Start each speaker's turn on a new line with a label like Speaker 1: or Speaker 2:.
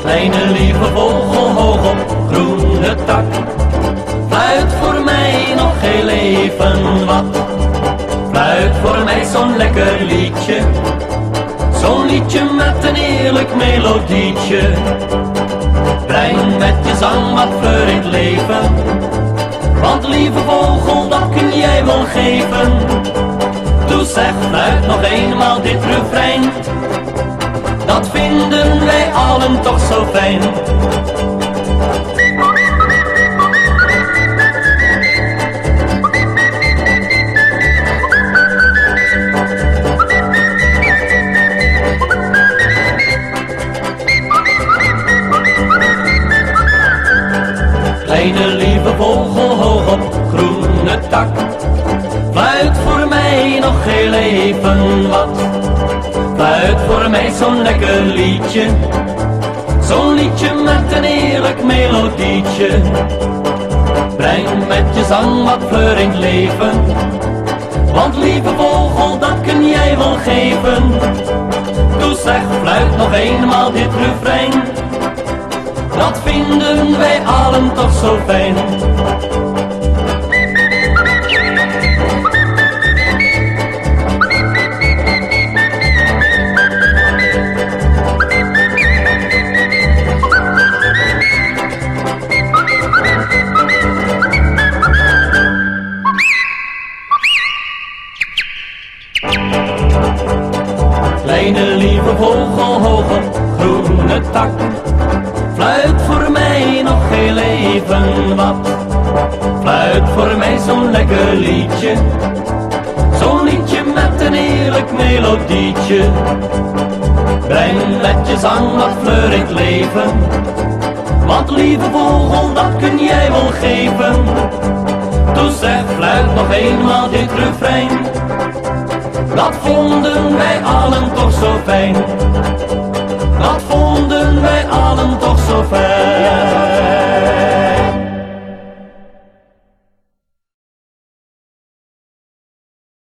Speaker 1: Kleine lieve vogel hoog op groene tak, fluit voor mij nog heel even wat. Fluit voor mij zo'n lekker liedje, zo'n liedje met een eerlijk melodietje. Breng met je zang wat kleur in het leven, want lieve vogel dat kun jij wel geven. Zeg, fluit nog eenmaal dit refrein, dat vinden wij allen toch zo fijn. Fluit voor mij zo'n lekker liedje, zo'n liedje met een eerlijk melodietje. Breng met je zang wat kleur in leven, want lieve vogel dat kun jij wel geven. Doe zeg, fluit nog eenmaal dit refrein dat vinden wij allen toch zo fijn. Kleine lieve vogel hoog op groene tak Fluit voor mij nog heel even wat. Fluit voor mij zo'n lekker liedje. Zo'n liedje met een eerlijk melodietje. Breng met je zang wat fleur in het leven. Want lieve vogel, dat kun jij wel geven. Doe zeg, fluit nog eenmaal dit refrein. Dat vonden wij allen toch zo fijn. Dat vonden